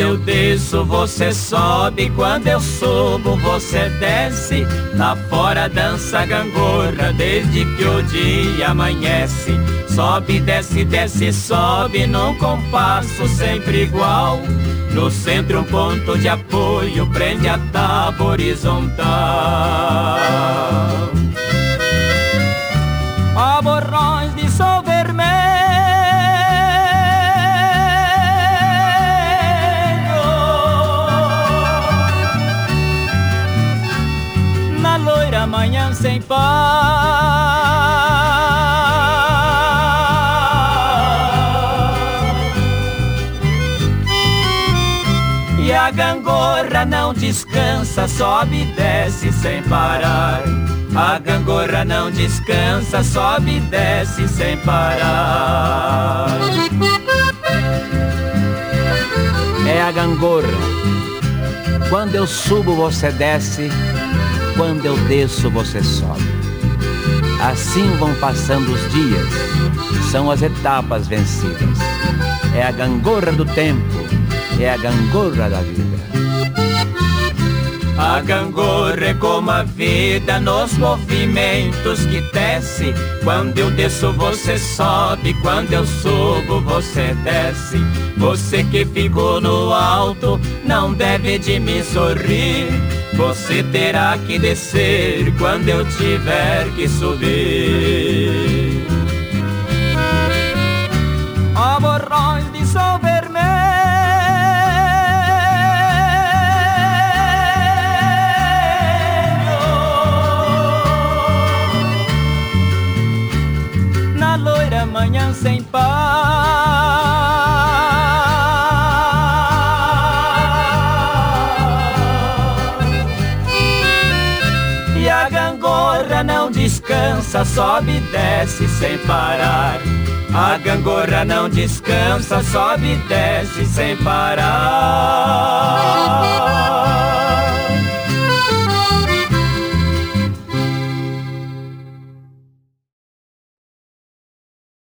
eu desço, você sobe. Quando eu subo, você desce. Lá fora dança gangorra desde que o dia amanhece. Sobe, desce, desce, sobe num compasso sempre igual. No centro um ponto de apoio prende a tábua horizontal. De sol loira manhã sem paz E a gangorra não descansa, sobe e desce sem parar. A gangorra não descansa, sobe e desce sem parar. É a gangorra. Quando eu subo, você desce. Quando eu desço, você sobe. Assim vão passando os dias. São as etapas vencidas. É a gangorra do tempo. É a gangorra da vida. A gangorra é como a vida nos movimentos que desce. Quando eu desço, você sobe. Quando eu subo, você desce. Você que ficou no alto, não deve de me sorrir. Você terá que descer quando eu tiver que subir. Na loira manhã sem paz E a gangorra não descansa, sobe e desce sem parar. A gangorra não descansa, sobe e desce sem parar.